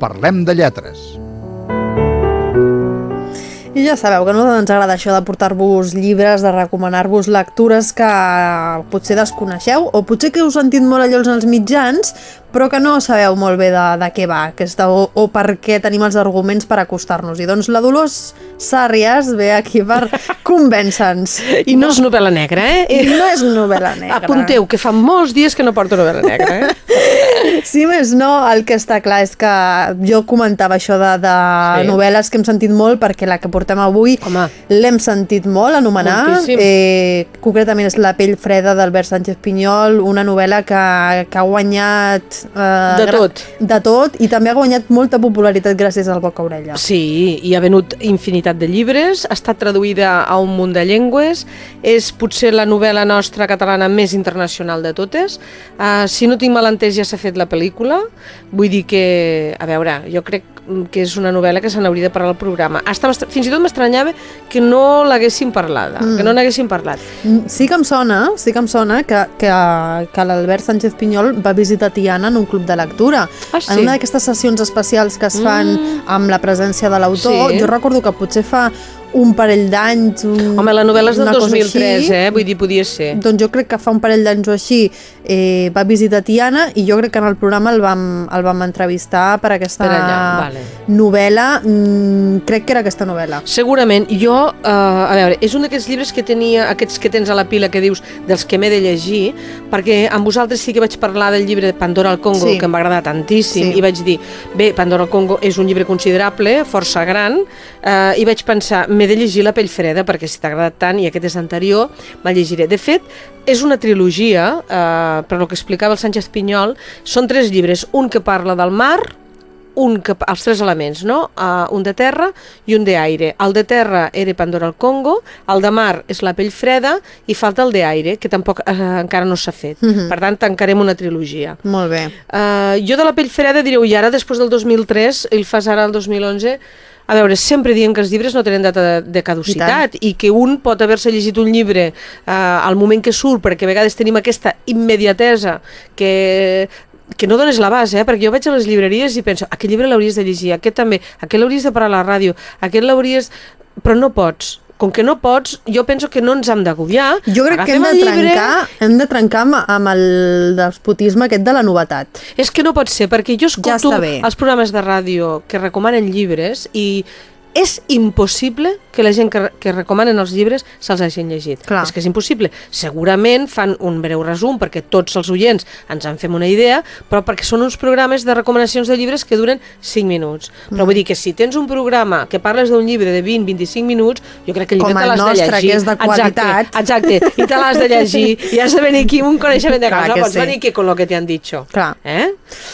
Parlem de lletres. I ja sabeu que no ens agrada això de portar-vos llibres, de recomanar-vos lectures que potser desconeixeu o potser que heu sentit molt allò als mitjans però que no sabeu molt bé de, de què va aquesta, o, o per què tenim els arguments per acostar-nos-hi. Doncs la Dolors Sàrries ve aquí per convèncer-nos. I no, no és novel·la negra, eh? I no és novel·la negra. Apunteu, que fa molts dies que no porto novel·la negra, eh? Sí, més no, el que està clar és que jo comentava això de, de sí. novel·les que hem sentit molt perquè la que portem avui l'hem sentit molt anomenar. Eh, concretament és La pell freda d'Albert Sánchez Pinyol, una novel·la que, que ha guanyat Uh, de tot. De tot, i també ha guanyat molta popularitat gràcies al Boca Orella. Sí, i ha venut infinitat de llibres, ha estat traduïda a un munt de llengües, és potser la novel·la nostra catalana més internacional de totes. Uh, si no tinc mal entès, ja s'ha fet la pel·lícula, vull dir que, a veure, jo crec que és una novel·la que se n'hauria de parlar al programa. Estava, fins i tot m'estranyava que no l'haguessin parlada, mm. que no n'haguessin parlat. Mm, sí que em sona, sí que em sona que, que, que l'Albert Sánchez Pinyol va visitar Tiana en un club de lectura. Ah, sí? En una d'aquestes sessions especials que es fan mm. amb la presència de l'autor, sí. jo recordo que potser fa un parell d'anys... Home, la novel·la és del 2003, eh? Vull dir, podia ser. Doncs jo crec que fa un parell d'anys o així eh, va visitar Tiana i jo crec que en el programa el vam, el vam entrevistar per aquesta per allà, vale. novel·la. Mm, crec que era aquesta novel·la. Segurament. Jo, eh, a veure, és un d'aquests llibres que tenia, aquests que tens a la pila que dius dels que m'he de llegir, perquè amb vosaltres sí que vaig parlar del llibre Pandora al Congo, sí. que em va agradar tantíssim, sí. i vaig dir, bé, Pandora al Congo és un llibre considerable, força gran, eh, i vaig pensar, m'he de llegir La pell freda perquè si t'ha agradat tant i aquest és anterior, me'l llegiré. De fet, és una trilogia, eh, per el que explicava el Sánchez Pinyol, són tres llibres, un que parla del mar, un que, els tres elements, no? Uh, un de terra i un d'aire. El de terra era Pandora al Congo, el de mar és la pell freda i falta el d'aire, que tampoc uh, encara no s'ha fet. Uh mhm. -huh. Per tant, tancarem una trilogia. Molt bé. Uh, jo de la pell freda direu, i ara després del 2003, el fas ara el 2011, a veure, sempre diem que els llibres no tenen data de, de caducitat i, i que un pot haver-se llegit un llibre eh, al moment que surt, perquè a vegades tenim aquesta immediatesa que que no dones la base, eh? perquè jo vaig a les llibreries i penso, aquest llibre l'hauries de llegir, aquest també, aquest l'hauries de parar a la ràdio, aquest l'hauries... però no pots, com que no pots, jo penso que no ens hem d'agobiar. Jo crec que hem de, trencar, hem de trencar amb, amb el despotisme aquest de la novetat. És que no pot ser, perquè jo escolto ja els programes de ràdio que recomanen llibres i és impossible que la gent que, que recomanen els llibres se'ls hagin llegit. Clar. És que és impossible. Segurament fan un breu resum perquè tots els oients ens en fem una idea, però perquè són uns programes de recomanacions de llibres que duren 5 minuts. Però mm. vull dir que si tens un programa que parles d'un llibre de 20-25 minuts, jo crec que el llibre te l'has de llegir. que és de qualitat. Exacte, exacte. i te l'has de llegir. I has de venir aquí amb un coneixement de casa, no pots sí. venir aquí con lo que t'han dit. Clar. Eh?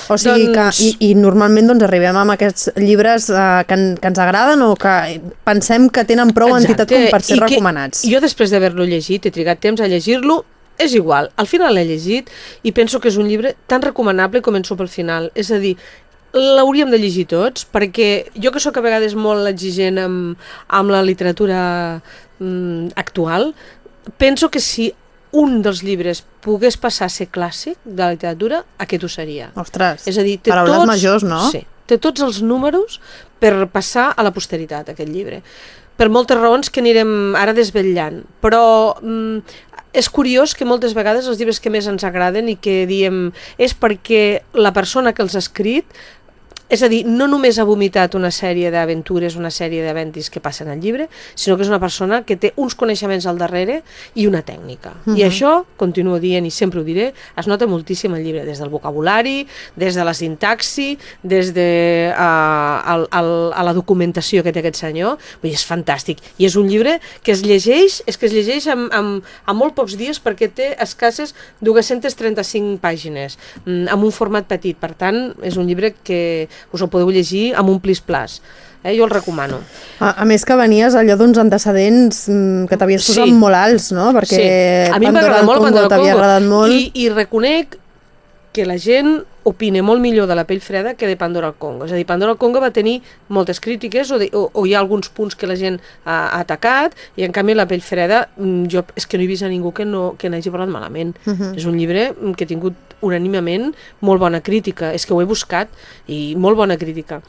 O sigui doncs... que, i, i normalment doncs, arribem amb aquests llibres eh, que, que ens agraden o que pensem que tenen prou Exacte. entitat com per ser I recomanats. jo després d'haver-lo llegit, he trigat temps a llegir-lo, és igual, al final l'he llegit i penso que és un llibre tan recomanable i començo pel final. És a dir, l'hauríem de llegir tots, perquè jo que sóc a vegades molt exigent amb, amb la literatura mm, actual, penso que si un dels llibres pogués passar a ser clàssic de la literatura, aquest ho seria. Ostres, és a dir, té paraules tots, majors, no? Sí, té tots els números per passar a la posteritat, aquest llibre. Per moltes raons que anirem ara desvetllant. Però mm, és curiós que moltes vegades els llibres que més ens agraden i que diem és perquè la persona que els ha escrit és a dir, no només ha vomitat una sèrie d'aventures, una sèrie d'eventis que passen al llibre, sinó que és una persona que té uns coneixements al darrere i una tècnica. Uh -huh. I això, continuo dient i sempre ho diré, es nota moltíssim al llibre, des del vocabulari, des de la sintaxi, des de uh, a, a, a la documentació que té aquest senyor. Vull dir, és fantàstic. I és un llibre que es llegeix, és que es llegeix en, en, en molt pocs dies perquè té escasses 235 pàgines, mm, amb un format petit. Per tant, és un llibre que us ho podeu llegir amb un plis-plas. Eh, jo el recomano. A, a més que venies allò d'uns antecedents mm, que t'havies posat sí. molt alts, no? Perquè sí. A mi m'ha agradat molt Pandora Congo. agradat molt. I, I reconec que la gent opina molt millor de la pell freda que de Pandora al Congo. És a dir, Pandora al Congo va tenir moltes crítiques o, de, o, o hi ha alguns punts que la gent ha, ha atacat i en canvi la pell freda mm, jo és que no he vist a ningú que no que n'hagi parlat malament. Uh mhm. -huh. És un llibre que he tingut unànimament molt bona crítica. És que ho he buscat i molt bona crítica.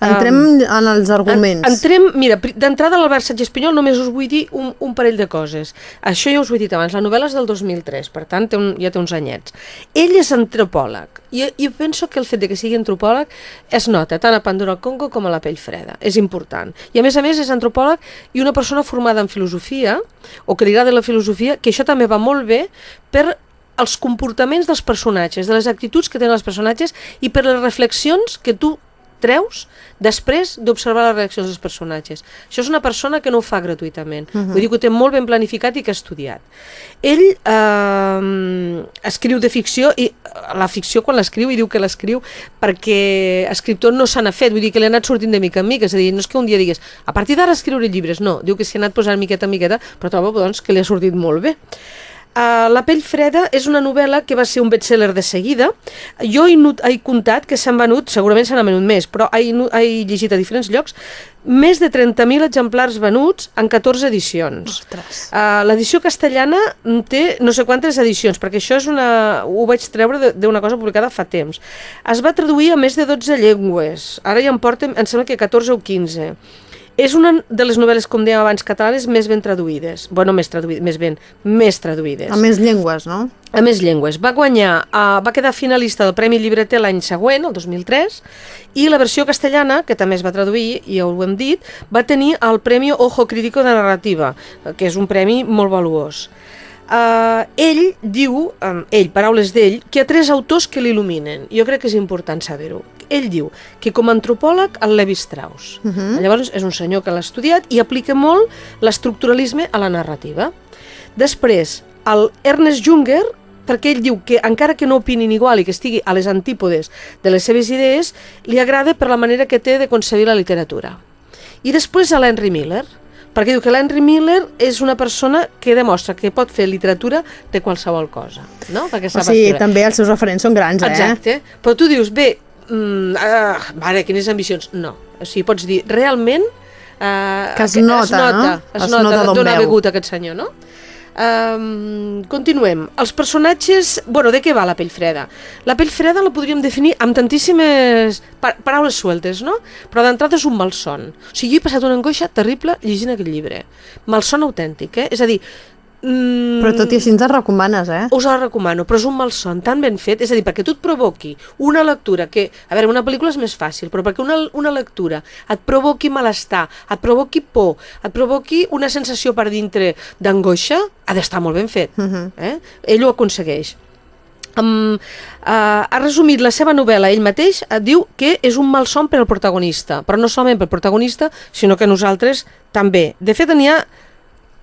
Entrem um, en els arguments. En, entrem, mira, d'entrada l'Albert Satge Espanyol només us vull dir un, un parell de coses. Això ja us ho he dit abans, la novel·la és del 2003, per tant té un, ja té uns anyets. Ell és antropòleg i, i penso que el fet de que sigui antropòleg es nota tant a Pandora Congo com a la pell freda. És important. I a més a més és antropòleg i una persona formada en filosofia o que li agrada la filosofia, que això també va molt bé per els comportaments dels personatges, de les actituds que tenen els personatges i per les reflexions que tu treus després d'observar les reaccions dels personatges. Això és una persona que no ho fa gratuïtament. Uh -huh. Vull dir que ho té molt ben planificat i que ha estudiat. Ell eh, escriu de ficció i la ficció quan l'escriu i diu que l'escriu perquè escriptor no se n'ha fet, vull dir que li ha anat sortint de mica en mica, és a dir, no és que un dia digués a partir d'ara escriure llibres, no, diu que s'hi ha anat posant miqueta en miqueta, però trobo doncs, que li ha sortit molt bé. Uh, la pell freda és una novel·la que va ser un bestseller de seguida. Jo he, not, he comptat que s'han venut, segurament s'han venut més, però he, he llegit a diferents llocs, més de 30.000 exemplars venuts en 14 edicions. Uh, L'edició castellana té no sé quantes edicions, perquè això és una, ho vaig treure d'una cosa publicada fa temps. Es va traduir a més de 12 llengües, ara ja em porten, em sembla que 14 o 15. És una de les novel·les, com dèiem abans, catalanes més ben traduïdes. Bueno, més traduïdes, més ben, més traduïdes. A més llengües, no? A més llengües. Va guanyar, uh, va quedar finalista del Premi Llibreter l'any següent, el 2003, i la versió castellana, que també es va traduir, i ja ho hem dit, va tenir el Premi Ojo Crítico de Narrativa, que és un premi molt valuós. Uh, ell diu, um, ell, paraules d'ell, que hi ha tres autors que l'il·luminen. Jo crec que és important saber-ho. Ell diu que com a antropòleg el Levi Strauss. Uh -huh. Llavors és un senyor que l'ha estudiat i aplica molt l'estricturalisme a la narrativa. Després, el Ernest Junger, perquè ell diu que encara que no opinin igual i que estigui a les antípodes de les seves idees, li agrada per la manera que té de concebir la literatura. I després a l'Henry Miller, perquè diu que l'Henry Miller és una persona que demostra que pot fer literatura de qualsevol cosa, no? Perquè o sigui, escriure. també els seus referents són grans, eh? Exacte, però tu dius, bé, mm, uh, mare, quines ambicions, no, o sigui, pots dir, realment... Uh, que es nota, es nota, no? Es, es nota, nota d'on ha begut aquest senyor, no? Um, continuem. Els personatges... Bueno, de què va la pell freda? La pell freda la podríem definir amb tantíssimes pa paraules sueltes, no? Però d'entrada és un malson. O sigui, jo he passat una angoixa terrible llegint aquest llibre. Malson autèntic, eh? És a dir, Mm, però tot i així ens el recomanes, eh? Us el recomano, però és un malson tan ben fet, és a dir, perquè tu et provoqui una lectura que, a veure, una pel·lícula és més fàcil, però perquè una, una lectura et provoqui malestar, et provoqui por, et provoqui una sensació per dintre d'angoixa, ha d'estar molt ben fet. Uh -huh. eh? Ell ho aconsegueix. Um, uh, ha resumit la seva novel·la ell mateix, uh, diu que és un malson per al protagonista, però no solament per al protagonista, sinó que nosaltres també. De fet, n'hi ha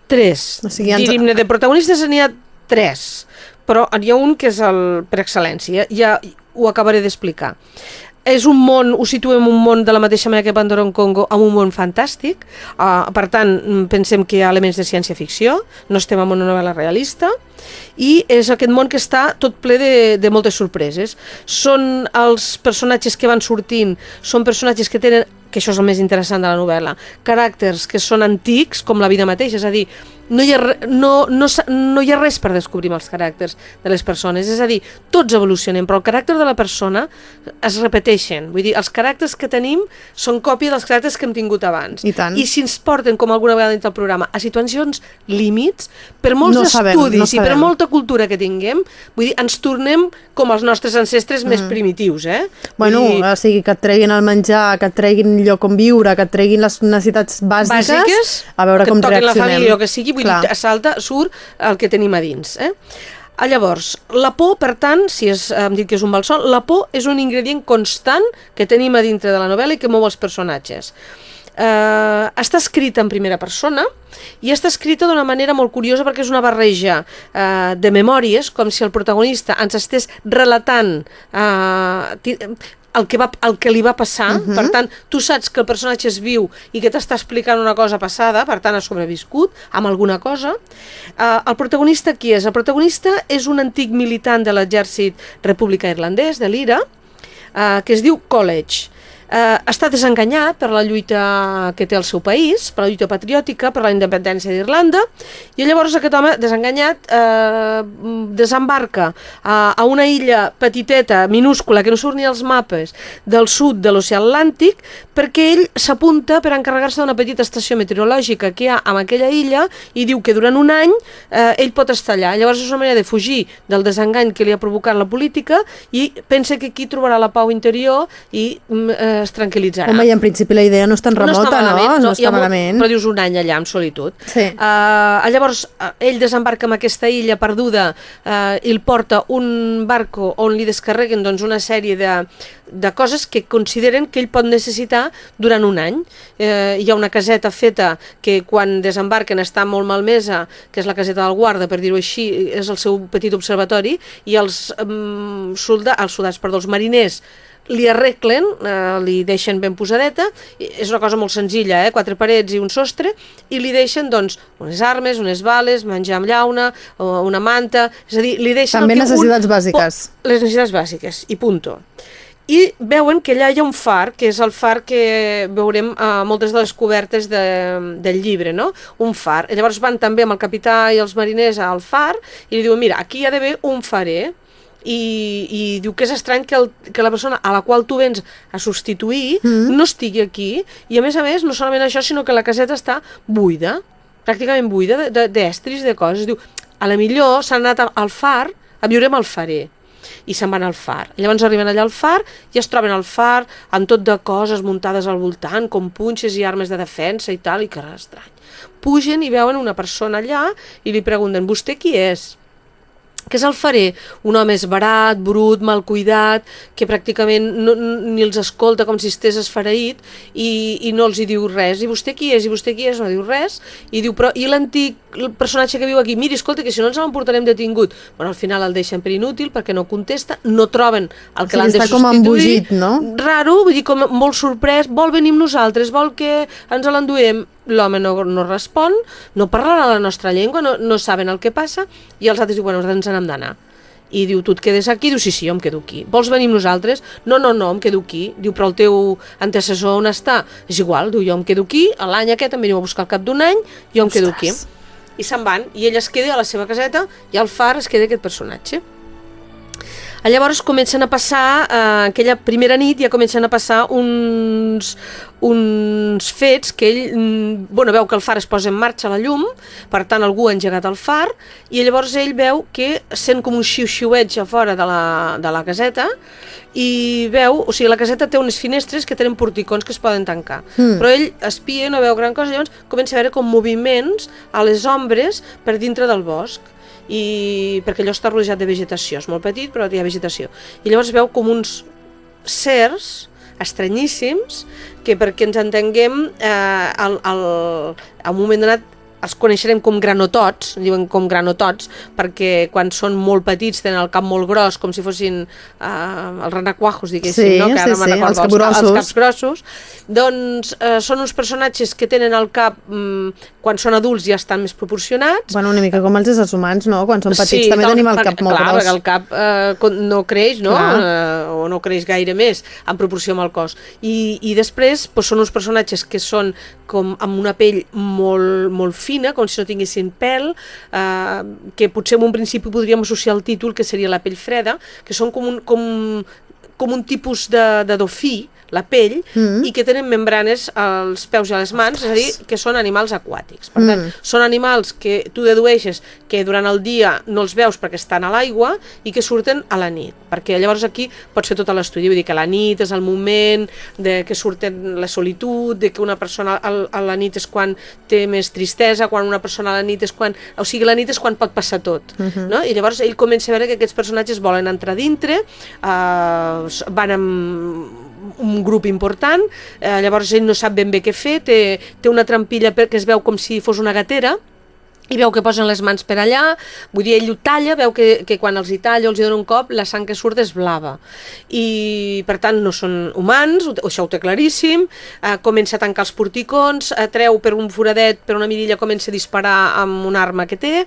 tres. O sigui, Diríem-ne, de protagonistes n'hi ha tres, però n'hi ha un que és el per excel·lència, ja ho acabaré d'explicar és un món, ho situem un món de la mateixa manera que Pandora en Congo, amb un món fantàstic, uh, per tant, pensem que hi ha elements de ciència-ficció, no estem en una novel·la realista, i és aquest món que està tot ple de, de moltes sorpreses. Són els personatges que van sortint, són personatges que tenen que això és el més interessant de la novel·la, caràcters que són antics com la vida mateixa, és a dir, no hi, ha, no, no, no hi ha res per descobrir els caràcters de les persones, és a dir, tots evolucionem, però el caràcter de la persona es repeteixen, vull dir, els caràcters que tenim són còpia dels caràcters que hem tingut abans. I, tant. I si ens porten, com alguna vegada dit el programa, a situacions límits, per molts no estudis sabem, no i per molta cultura que tinguem, vull dir, ens tornem com els nostres ancestres mm. més primitius, eh? Bueno, dir... o sigui, que et treguin el menjar, que et treguin lloc on viure, que et treguin les necessitats bàsiques, bàsiques a veure com reaccionem. la família o que sigui, vull Clar. dir, salta, surt el que tenim a dins. Eh? Ah, llavors, la por, per tant, si és, hem dit que és un malson, la por és un ingredient constant que tenim a dintre de la novel·la i que mou els personatges. Eh, està escrita en primera persona i està escrita d'una manera molt curiosa perquè és una barreja eh, de memòries, com si el protagonista ens estés relatant eh, el que, va, el que li va passar, uh -huh. per tant, tu saps que el personatge és viu i que t'està explicant una cosa passada, per tant, ha sobreviscut amb alguna cosa. Uh, el protagonista qui és? El protagonista és un antic militant de l'exèrcit republicà irlandès, de l'IRA, uh, que es diu College. Eh, està desenganyat per la lluita que té el seu país, per la lluita patriòtica, per la independència d'Irlanda, i llavors aquest home, desenganyat, eh, desembarca a, a una illa petiteta, minúscula, que no surt ni als mapes, del sud de l'oceà Atlàntic, perquè ell s'apunta per encarregar-se d'una petita estació meteorològica que hi ha en aquella illa i diu que durant un any eh, ell pot estar allà. Llavors és una manera de fugir del desengany que li ha provocat la política i pensa que aquí trobarà la pau interior i mm, eh, es tranquil·litzarà. Home, i en principi la idea no és tan remota, no? Està malament, no? no, no està malament. Però dius un any allà, en solitud. Sí. Uh, llavors, uh, ell desembarca en aquesta illa perduda uh, i el porta un barco on li descarreguen doncs, una sèrie de, de coses que consideren que ell pot necessitar durant un any. Eh, hi ha una caseta feta que quan desembarquen està molt malmesa, que és la caseta del guarda, per dir-ho així, és el seu petit observatori, i els, um, solda els soldats, perdó, els mariners li arreglen, eh, li deixen ben posadeta, és una cosa molt senzilla, eh? quatre parets i un sostre, i li deixen doncs, unes armes, unes bales, menjar amb llauna, una manta, és a dir, li deixen... També necessitats un... bàsiques. Les necessitats bàsiques, i punto i veuen que allà hi ha un far, que és el far que veurem a moltes de les cobertes de, del llibre, no? Un far. Llavors van també amb el capità i els mariners al far i li diuen, mira, aquí hi ha d'haver un farer, i, i diu que és estrany que, el, que la persona a la qual tu vens a substituir mm -hmm. no estigui aquí i a més a més no solament això sinó que la caseta està buida pràcticament buida d'estris, de, de, de coses diu, a la millor s'han anat al far a viure amb el farer i se'n van al far. Llavors arriben allà al far i es troben al far amb tot de coses muntades al voltant, com punxes i armes de defensa i tal, i que res estrany. Pugen i veuen una persona allà i li pregunten, vostè qui és? Que és el farer? Un home esbarat, brut, mal cuidat, que pràcticament no, ni els escolta com si estés esfereït i, i no els hi diu res. I vostè qui és? I vostè qui és? No diu res. I diu, però i l'antic personatge que viu aquí? Miri, escolta, que si no ens l'emportarem detingut. Bueno, al final el deixen per inútil perquè no contesta, no troben el que sigui, l'han de substituir. com embogit, no? Raro, vull dir, com molt sorprès, vol venir amb nosaltres, vol que ens l'enduem l'home no, no respon, no parlarà la nostra llengua, no, no saben el que passa, i els altres diuen, bueno, nosaltres ens n'hem d'anar. I diu, tu et quedes aquí? Diu, sí, sí, jo em quedo aquí. Vols venir amb nosaltres? No, no, no, em quedo aquí. Diu, però el teu antecessor on està? És igual, diu, jo em quedo aquí, l'any aquest em veniu a buscar al cap d'un any, jo em Ostres. quedo aquí. I se'n van, i ell es queda a la seva caseta, i al far es queda aquest personatge. Llavors comencen a passar, eh, aquella primera nit ja comencen a passar uns, uns fets que ell mm, bueno, veu que el far es posa en marxa la llum, per tant algú ha engegat el far, i llavors ell veu que sent com un xiu-xiueig a fora de la, de la caseta, i veu, o sigui, la caseta té unes finestres que tenen porticons que es poden tancar, mm. però ell espia, no veu gran cosa, llavors comença a veure com moviments a les ombres per dintre del bosc, i perquè allò està rodejat de vegetació, és molt petit però hi ha vegetació, i llavors veu com uns certs estranyíssims que perquè ens entenguem eh, al, al, al moment donat els coneixerem com granotots, diuen com granotots, perquè quan són molt petits tenen el cap molt gros, com si fossin uh, els renacuajos, diguéssim, sí, no? que ara sí, sí, els, cap els, els caps grossos. Doncs uh, són uns personatges que tenen el cap, um, quan són adults ja estan més proporcionats. Bueno, una mica com els éssers humans, no? Quan són petits sí, també tal, tenim el cap molt clar, gros. Clar, el cap uh, no creix, no? Uh, o no creix gaire més en proporció amb el cos. I, i després doncs, són uns personatges que són com amb una pell molt, molt fina, com si no tinguessin pèl, eh, que potser en un principi podríem associar el títol, que seria la pell freda, que són com un, com, com un tipus de, de dofí, la pell, mm -hmm. i que tenen membranes als peus i a les mans, Ostres. és a dir, que són animals aquàtics. Per tant, mm. són animals que tu dedueixes que durant el dia no els veus perquè estan a l'aigua i que surten a la nit, perquè llavors aquí pots fer tot l'estudi, vull dir que la nit és el moment de que surten la solitud, de que una persona a la nit és quan té més tristesa, quan una persona a la nit és quan... O sigui, la nit és quan pot passar tot, mm -hmm. no? I llavors ell comença a veure que aquests personatges volen entrar dintre, eh, van amb un grup important, eh, llavors ell no sap ben bé què fer, té, té una trampilla que es veu com si fos una gatera, i veu que posen les mans per allà, vull dir, ell ho talla, veu que, que quan els hi talla o els hi dona un cop, la sang que surt és blava. I, per tant, no són humans, ho, això ho té claríssim, eh, comença a tancar els porticons, eh, treu per un foradet, per una mirilla, comença a disparar amb una arma que té,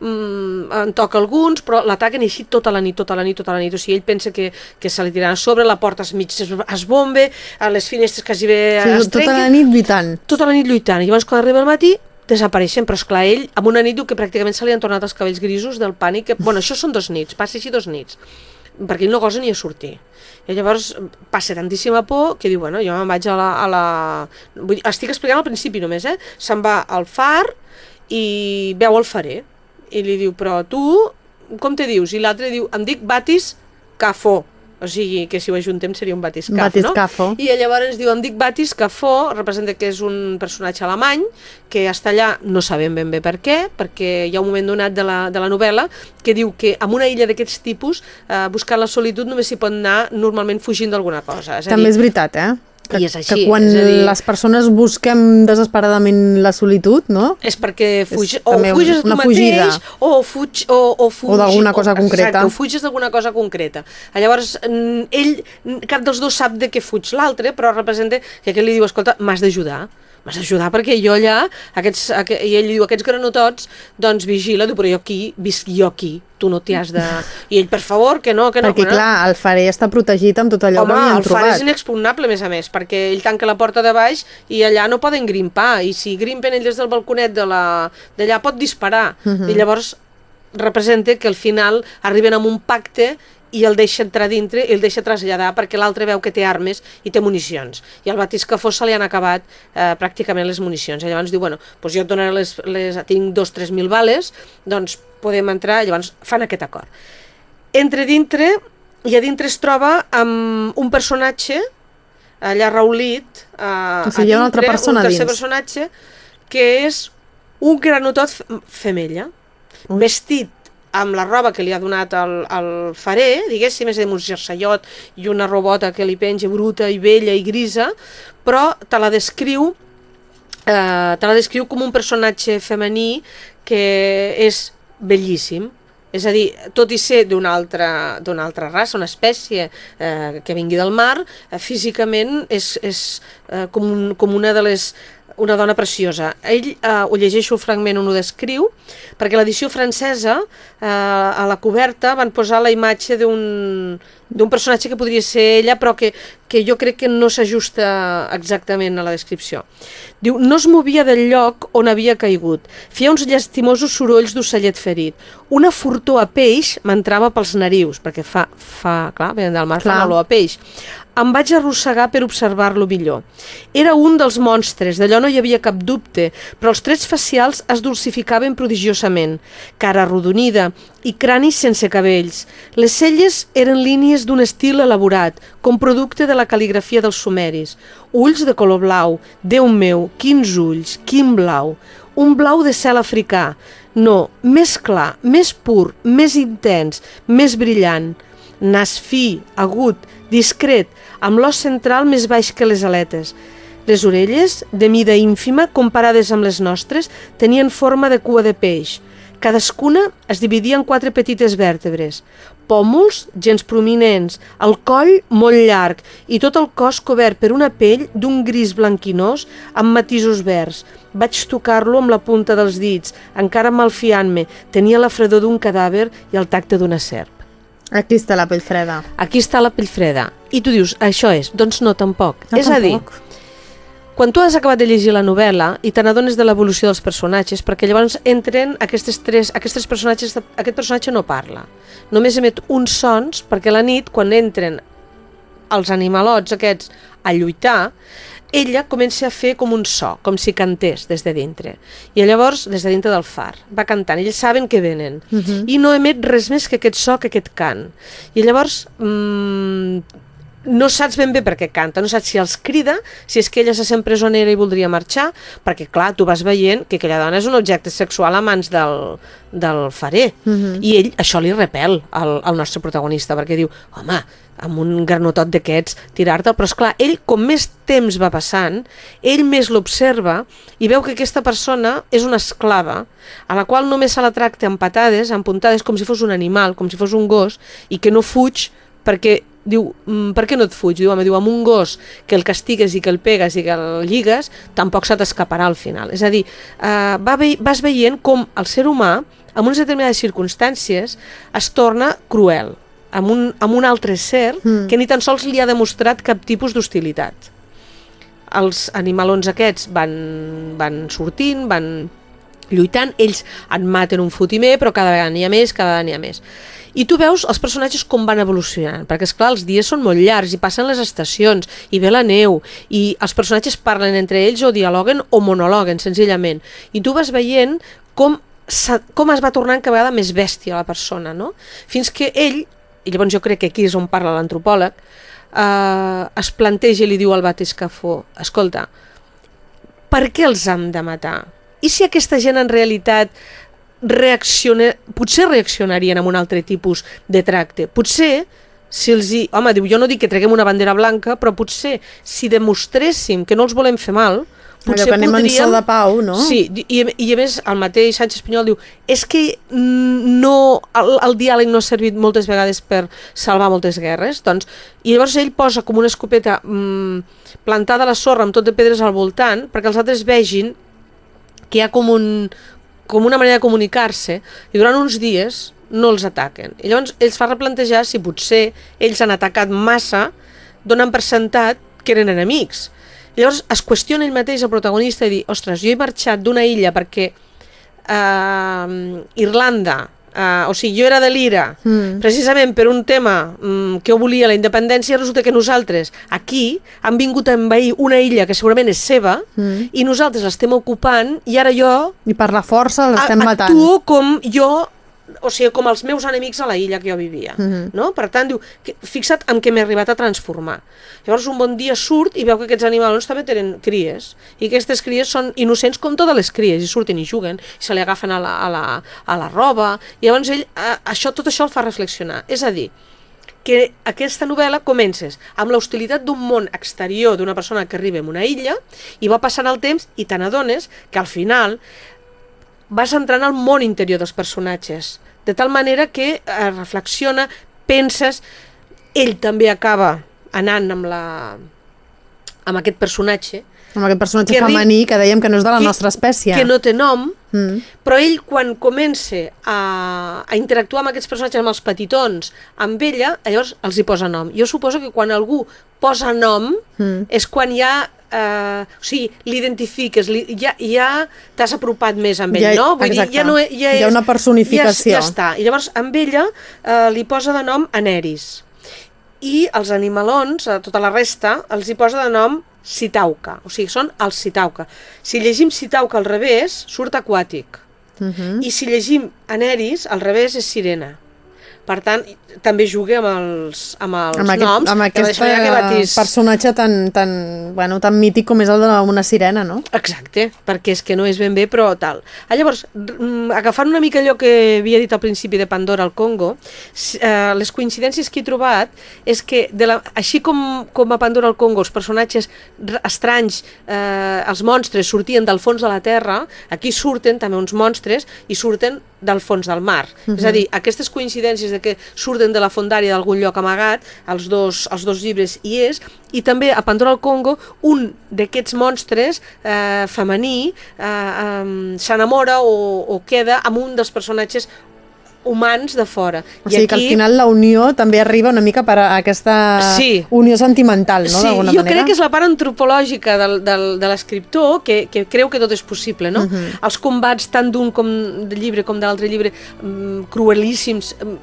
mm, en toca alguns, però l'ataquen així tota la nit, tota la nit, tota la nit. O sigui, ell pensa que, que se li tiraran a sobre, la porta es mig es, es bombe, a les finestres quasi bé Sí, es tota trenquen la nit lluitant. tota la nit lluitant. I llavors, quan arriba el matí, desapareixen, però esclar, ell, amb una nit diu que pràcticament se li han tornat els cabells grisos del pànic. Que, bueno, això són dos nits, passa així dos nits, perquè ell no gosa ni a sortir. I llavors passa tantíssima por que diu, bueno, jo me'n vaig a la... A la... Vull dir, estic explicant al principi només, eh? Se'n va al far i veu el farer. I li diu, però tu, com te dius? I l'altre diu, em dic Batis Cafó. O sigui, que si ho ajuntem seria un batiscafo, Batiscafo. no? I llavors diu, em dic Batis Cafó, representa que és un personatge alemany, que està allà, no sabem ben bé per què, perquè hi ha un moment donat de la, de la novel·la que diu que en una illa d'aquests tipus, eh, buscant la solitud només s'hi pot anar normalment fugint d'alguna cosa. És a També dir, és veritat, eh? Que, I és així, que quan és dir- les persones busquem desesperadament la solitud, no? és perquè fuig, És o fuges tu una mateix fugida. o fuig o, o, fuig, O d'alguna cosa concreta. exacte, o fuges d'alguna cosa concreta llavors ell cap dels dos sap de què fuig l'altre però representa que aquell li diu escolta m'has d'ajudar m'has d'ajudar perquè jo allà, aquests, aqu i ell diu, aquests granotots, doncs vigila, diu, però jo aquí, visc jo aquí, tu no t'hi has de... I ell, per favor, que no, que no. Perquè, que no. clar, el farer està protegit amb tot allò Home, que havien el far trobat. és inexpugnable, a més a més, perquè ell tanca la porta de baix i allà no poden grimpar, i si grimpen ell des del balconet de la- d'allà pot disparar. Mhm. I llavors representa que al final arriben amb un pacte i el deixa entrar dintre i el deixa traslladar perquè l'altre veu que té armes i té municions. I al batiscafó se li han acabat eh, pràcticament les municions. I llavors diu, bueno, doncs jo et donaré les, les tinc dos, tres mil bales, doncs podem entrar, i llavors fan aquest acord. Entre dintre, i a dintre es troba amb un personatge allà raulit eh, O sigui, hi ha una altra persona un tercer dins. personatge que és un granotot femella Ui. vestit amb la roba que li ha donat el, el farer, diguéssim, és a dir, un jerseiot i una robota que li penja bruta i vella i grisa, però te la descriu eh, te la descriu com un personatge femení que és bellíssim, és a dir, tot i ser d'una altra, altra raça, una espècie eh, que vingui del mar, eh, físicament és, és eh, com, un, com una de les una dona preciosa. Ell, eh, ho llegeixo el fragment on ho descriu, perquè l'edició francesa, eh, a la coberta, van posar la imatge d'un d'un personatge que podria ser ella, però que, que jo crec que no s'ajusta exactament a la descripció. Diu, no es movia del lloc on havia caigut. Feia uns llastimosos sorolls d'ocellet ferit. Una fortor a peix m'entrava pels narius, perquè fa, fa clar, venen del mar, Clar. fa olor a peix. Em vaig arrossegar per observar-lo millor. Era un dels monstres, d'allò no hi havia cap dubte, però els trets facials es dulcificaven prodigiosament. Cara arrodonida i crani sense cabells. Les celles eren línies d'un estil elaborat, com producte de la cal·ligrafia dels sumeris. Ulls de color blau. Déu meu, quins ulls, quin blau. Un blau de cel africà. No, més clar, més pur, més intens, més brillant. Nas fi, agut, discret, amb l'os central més baix que les aletes. Les orelles, de mida ínfima, comparades amb les nostres, tenien forma de cua de peix. Cadascuna es dividia en quatre petites vèrtebres. Pòmuls gens prominents, el coll molt llarg i tot el cos cobert per una pell d'un gris blanquinós amb matisos verds. Vaig tocar-lo amb la punta dels dits, encara malfiant-me. Tenia la fredor d'un cadàver i el tacte d'una serp. Aquí està la pell freda. Aquí està la pell freda. I tu dius, això és? Doncs no, tampoc. No, és a dir, tampoc. quan tu has acabat de llegir la novel·la i te n'adones de l'evolució dels personatges, perquè llavors entren aquestes tres, aquests tres personatges, aquest personatge no parla. Només emet uns sons, perquè la nit, quan entren els animalots aquests a lluitar, ella comença a fer com un so, com si cantés des de dintre. I llavors, des de dintre del far, va cantant. Ells saben que venen. Uh -huh. I no emet res més que aquest so, que aquest cant. I llavors, mmm, no saps ben bé per què canta, no saps si els crida, si és que ella se sent presonera i voldria marxar, perquè clar, tu vas veient que aquella dona és un objecte sexual a mans del, del farer, uh -huh. i ell això li repel al, al nostre protagonista, perquè diu, home, amb un granotot d'aquests, tirar-te'l, però és clar, ell com més temps va passant, ell més l'observa i veu que aquesta persona és una esclava, a la qual només se la tracta amb patades, amb puntades, com si fos un animal, com si fos un gos, i que no fuig perquè diu, mm, per què no et fuig? Diu, home, diu, amb un gos que el castigues i que el pegues i que el lligues, tampoc se t'escaparà al final. És a dir, eh, va ve vas veient com el ser humà, en unes determinades circumstàncies, es torna cruel amb un, amb un altre ser mm. que ni tan sols li ha demostrat cap tipus d'hostilitat. Els animalons aquests van, van sortint, van lluitant, ells en maten un fotimer, però cada vegada n'hi ha més, cada vegada n'hi ha més. I tu veus els personatges com van evolucionant, perquè és clar els dies són molt llargs i passen les estacions i ve la neu i els personatges parlen entre ells o dialoguen o monologuen senzillament. I tu vas veient com com es va tornant cada vegada més bèstia la persona, no? Fins que ell, i llavors jo crec que aquí és on parla l'antropòleg, eh, es planteja i li diu al Batiscafó, escolta, per què els hem de matar? I si aquesta gent en realitat reacciona, potser reaccionarien amb un altre tipus de tracte. Potser, si els hi... Home, diu, jo no dic que treguem una bandera blanca, però potser si demostréssim que no els volem fer mal, potser Allò que anem podríem... en de pau, no? Sí, i, i a més el mateix Sánchez Pinyol diu és que no, el, el diàleg no ha servit moltes vegades per salvar moltes guerres, doncs, i llavors ell posa com una escopeta mmm, plantada a la sorra amb tot de pedres al voltant perquè els altres vegin que hi ha com un, com una manera de comunicar-se i durant uns dies no els ataquen. I llavors ells fa replantejar si potser ells han atacat massa donant per sentat que eren enemics. I llavors es qüestiona ell mateix, el protagonista, i dir, ostres, jo he marxat d'una illa perquè eh, Irlanda Uh, o sigui, jo era de l'IRA, mm. precisament per un tema um, que jo volia la independència, resulta que nosaltres aquí han vingut a envair una illa que segurament és seva mm. i nosaltres l'estem ocupant i ara jo... I per la força l'estem matant. Actuo com jo o sigui, com els meus enemics a la illa que jo vivia. Uh -huh. no? Per tant, diu, que, fixa't en què m'he arribat a transformar. Llavors, un bon dia surt i veu que aquests animals també tenen cries, i aquestes cries són innocents com totes les cries, i surten i juguen, i se li agafen a la, a la, a la roba, i llavors ell, a, això, tot això el fa reflexionar. És a dir, que aquesta novel·la comences amb l'hostilitat d'un món exterior d'una persona que arriba en una illa i va passant el temps i te n'adones que al final vas entrant al món interior dels personatges, de tal manera que eh, reflexiona, penses, ell també acaba anant amb, la, amb aquest personatge, amb aquest personatge que femení que dèiem que no és de la que, nostra espècie. Que no té nom, mm. però ell quan comença a, a interactuar amb aquests personatges, amb els petitons, amb ella, llavors els hi posa nom. Jo suposo que quan algú posa nom mm. és quan ja eh, o sigui, l'identifiques, li, ja, ja t'has apropat més amb ell, ja, no? Vull exacte. dir, ja no ja és, hi ha una personificació. Ja, ja està. I llavors amb ella eh, li posa de nom Aneris. I els animalons, a tota la resta, els hi posa de nom Citauca. O sigui, són els Citauca. Si llegim Citauca al revés, surt aquàtic. Uh -huh. I si llegim Aneris, al revés és sirena. Per tant, també juga amb els, amb els amb aquest, noms. Amb aquest batís... personatge tan, tan, bueno, tan mític com és el d'una sirena, no? Exacte, perquè és que no és ben bé, però tal. Ah, llavors, mm, agafant una mica allò que havia dit al principi de Pandora al Congo, eh, les coincidències que he trobat és que, de la, així com, com a Pandora al Congo, els personatges estranys, eh, els monstres, sortien del fons de la terra, aquí surten també uns monstres i surten del fons del mar. Uh -huh. És a dir, aquestes coincidències de que surten de la fondària d'algun lloc amagat, els dos, els dos llibres hi és, i també a Pandora al Congo un d'aquests monstres eh, femení eh, eh, s'enamora o, o queda amb un dels personatges humans de fora. O sigui I aquí... que al final la unió també arriba una mica per a aquesta sí. unió sentimental, no? Sí, jo manera. crec que és la part antropològica del, del, de l'escriptor que, que creu que tot és possible, no? Uh mhm. -huh. Els combats tant d'un com de llibre com de l'altre llibre um, cruelíssims um,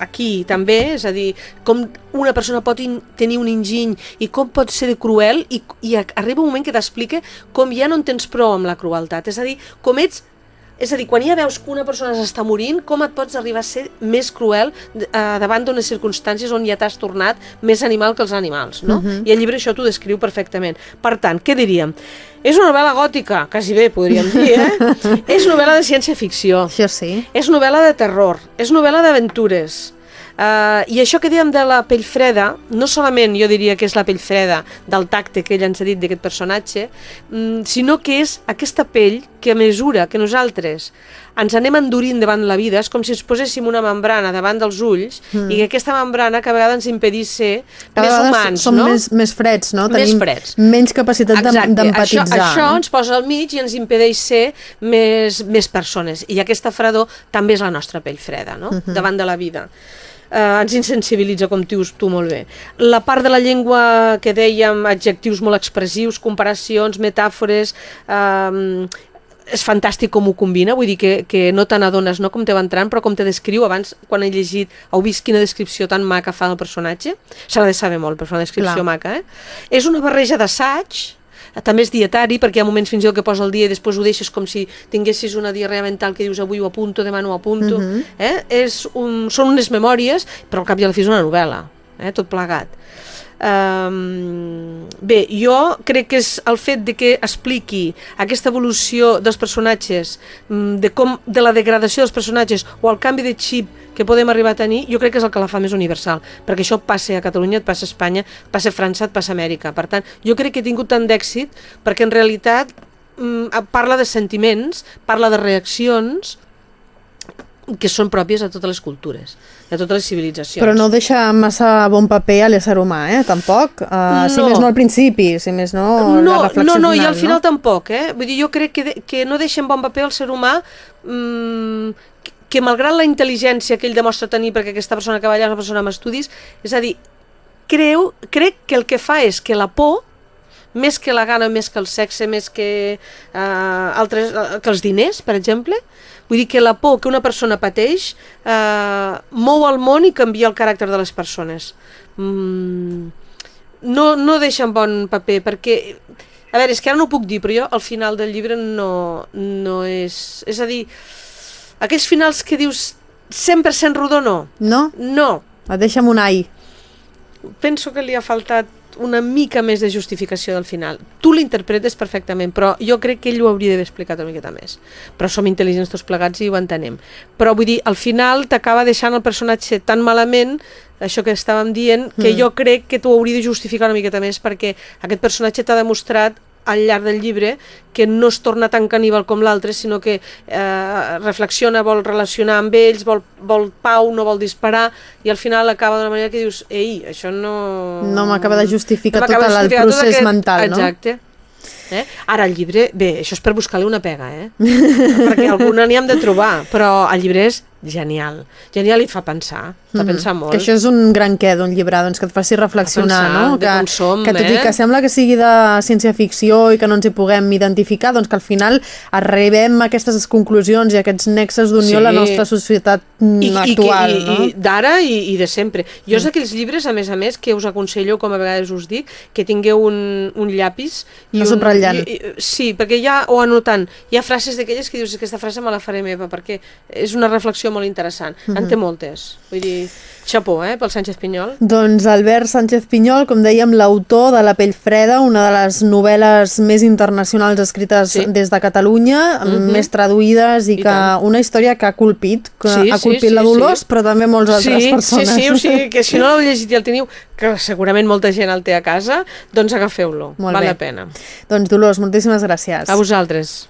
aquí també, és a dir, com una persona pot tenir un enginy i com pot ser de cruel i, i arriba un moment que t'explica com ja no en tens prou amb la crueltat, és a dir, com ets és a dir, quan ja veus que una persona s'està morint, com et pots arribar a ser més cruel eh, davant d'unes circumstàncies on ja t'has tornat més animal que els animals, no? Uh -huh. I el llibre això t'ho descriu perfectament. Per tant, què diríem? És una novel·la gòtica, quasi bé, podríem dir, eh? és novel·la de ciència-ficció. Això sí. És novel·la de terror. És novel·la d'aventures Uh, I això que diem de la pell freda, no solament jo diria que és la pell freda del tacte que ell ens ha dit d'aquest personatge, mm, sinó que és aquesta pell que a mesura que nosaltres ens anem endurint davant la vida, és com si ens poséssim una membrana davant dels ulls mm. i que aquesta membrana cada vegada ens impedís ser Cada més humans, som no? més, més freds, no? Tenim més freds. menys capacitat d'empatitzar. Això, això ens posa al mig i ens impedeix ser més, més persones. I aquesta fredor també és la nostra pell freda, no? Mm -hmm. Davant de la vida eh, ens insensibilitza, com dius tu molt bé. La part de la llengua que dèiem, adjectius molt expressius, comparacions, metàfores, eh, és fantàstic com ho combina, vull dir que, que no te n'adones no, com te va entrant, però com te descriu abans, quan he llegit, heu vist quina descripció tan maca fa del personatge? S'ha de saber molt per fer una descripció Clar. maca, eh? És una barreja d'assaig, també és dietari perquè hi ha moments fins i tot que posa el dia i després ho deixes com si tinguessis una diarrea mental que dius avui ho apunto, demà no ho apunto. Uh mhm. -huh. eh? és un, són unes memòries, però al cap i a la fi és una novel·la, eh? tot plegat. Um, bé, jo crec que és el fet de que expliqui aquesta evolució dels personatges, mm, de com de la degradació dels personatges o el canvi de xip que podem arribar a tenir, jo crec que és el que la fa més universal, perquè això passa a Catalunya, et passa a Espanya, passa a França, et passa a Amèrica. Per tant, jo crec que he tingut tant d'èxit perquè en realitat mm, parla de sentiments, parla de reaccions que són pròpies a totes les cultures, a totes les civilitzacions. Però no deixa massa bon paper a l'ésser humà, eh? Tampoc. Uh, no. Si més no al principi, si més no, no la reflexió No, no, final, i al final no? tampoc, eh? Vull dir, jo crec que, de, que no deixen bon paper al ser humà mmm, que malgrat la intel·ligència que ell demostra tenir perquè aquesta persona que va allà és una persona amb estudis, és a dir, creu, crec que el que fa és que la por, més que la gana, més que el sexe, més que, uh, altres, uh, que els diners, per exemple, vull dir que la por que una persona pateix uh, mou el món i canvia el caràcter de les persones. Mm, no, no deixa en bon paper, perquè a veure, és que ara no ho puc dir, però jo al final del llibre no, no és... És a dir, aquells finals que dius 100% rodó no. No? No. Et deixa amb un ai. Penso que li ha faltat una mica més de justificació del final. Tu l'interpretes perfectament, però jo crec que ell ho hauria d'haver explicat una miqueta més. Però som intel·ligents tots plegats i ho entenem. Però vull dir, al final t'acaba deixant el personatge tan malament això que estàvem dient, que mm. jo crec que tu hauria de justificar una miqueta més perquè aquest personatge t'ha demostrat al llarg del llibre que no es torna tan caníbal com l'altre, sinó que eh, reflexiona, vol relacionar amb ells, vol, vol pau, no vol disparar, i al final acaba d'una manera que dius, ei, això no... No m'acaba de justificar no tot el procés tot aquest... mental, no? Exacte. Eh? Ara, el llibre, bé, això és per buscar-li una pega, eh? perquè alguna n'hi hem de trobar, però el llibre és genial. Genial i fa pensar, fa mm. pensar molt. Que això és un gran què d'un llibre, doncs, que et faci reflexionar, pensar, no? Que, som, que tot eh? i que sembla que sigui de ciència-ficció i que no ens hi puguem identificar, doncs que al final arribem a aquestes conclusions i aquests nexes d'unió sí. a la nostra societat I, actual, i, no? I d'ara i, i de sempre. Jo mm. és d'aquells llibres, a més a més, que us aconsello, com a vegades us dic, que tingueu un, un llapis... I no un, i, sí, perquè ja, o anotant, hi ha frases d'aquelles que dius, aquesta frase me la faré meva, perquè és una reflexió molt interessant. Mm -hmm. En té moltes. Vull dir, xapó, eh, pel Sánchez Pinyol. Doncs Albert Sánchez Pinyol, com dèiem, l'autor de La pell freda, una de les novel·les més internacionals escrites sí. des de Catalunya, mm -hmm. més traduïdes i, I que tant. una història que ha colpit, que sí, ha colpit sí, la Dolors, sí. però també molts altres sí, persones. Sí, sí, o sigui, que si no l'heu llegit i el teniu, que segurament molta gent el té a casa, doncs agafeu-lo, val bé. la pena. Doncs Dolors, moltíssimes gràcies. A vosaltres.